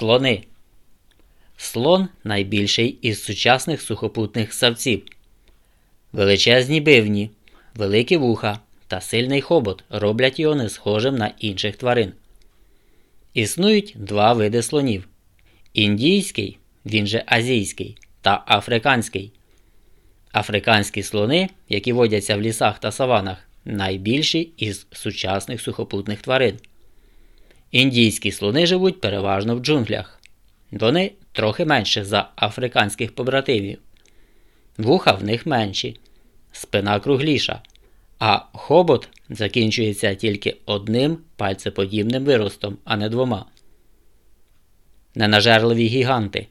Слони. Слон найбільший із сучасних сухопутних савців. Величезні бивні, великі вуха та сильний хобот роблять його не схожим на інших тварин. Існують два види слонів: індійський, він же азійський, та африканський. Африканські слони, які водяться в лісах та саванах, найбільші із сучасних сухопутних тварин. Індійські слони живуть переважно в джунглях. Вони трохи менше за африканських побратимів. Вуха в них менші, спина кругліша, а хобот закінчується тільки одним пальцеподібним виростом, а не двома. Ненажерливі гіганти.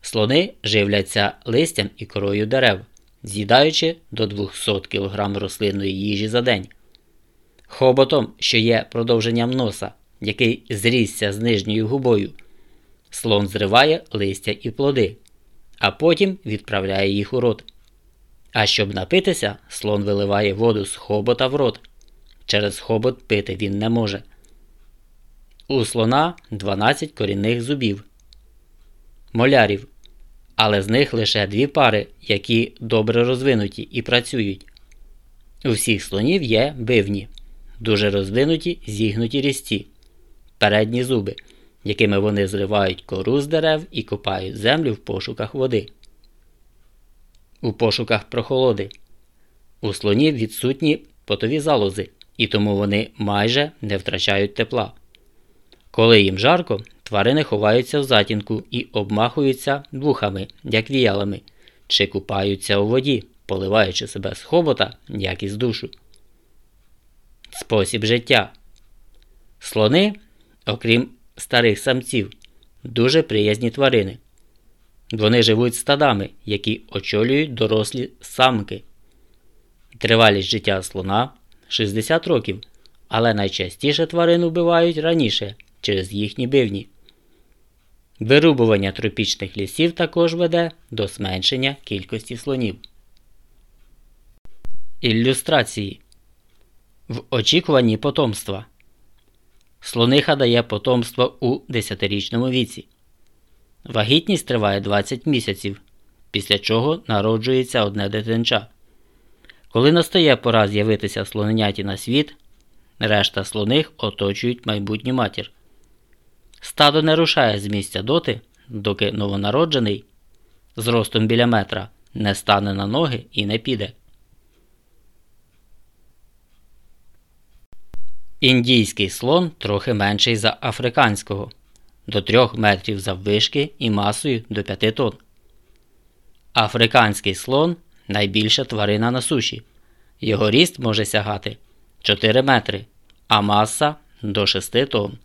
Слони живляться листям і корою дерев, з'їдаючи до 200 кг рослинної їжі за день. Хоботом, що є продовженням носа, який зрісся з нижньою губою, слон зриває листя і плоди, а потім відправляє їх у рот. А щоб напитися, слон виливає воду з хобота в рот. Через хобот пити він не може. У слона 12 корінних зубів, молярів, але з них лише дві пари, які добре розвинуті і працюють. У всіх слонів є бивні, дуже розвинуті зігнуті різці, передні зуби, якими вони зривають кору з дерев і копають землю в пошуках води. У пошуках прохолоди. У слонів відсутні потові залози, і тому вони майже не втрачають тепла. Коли їм жарко, тварини ховаються в затінку і обмахуються вухами, як віялами, чи купаються у воді, поливаючи себе з хобота, як із душу. Спосіб життя. Слони, окрім старих самців, дуже приязні тварини. Вони живуть стадами, які очолюють дорослі самки. Тривалість життя слона 60 років, але найчастіше тварин вбивають раніше через їхні бивні. Вирубування тропічних лісів також веде до зменшення кількості слонів. Ілюстрації В очікуванні потомства Слониха дає потомство у 10-річному віці. Вагітність триває 20 місяців, після чого народжується одне дитинча. Коли настає пора з'явитися слоненяті на світ, решта слоних оточують майбутню матір. Стадо не рушає з місця доти, доки новонароджений з ростом біля метра не стане на ноги і не піде. Індійський слон трохи менший за африканського до 3 метрів заввишки і масою до 5 тонн. Африканський слон найбільша тварина на суші. Його ріст може сягати 4 метри, а маса до 6 тонн.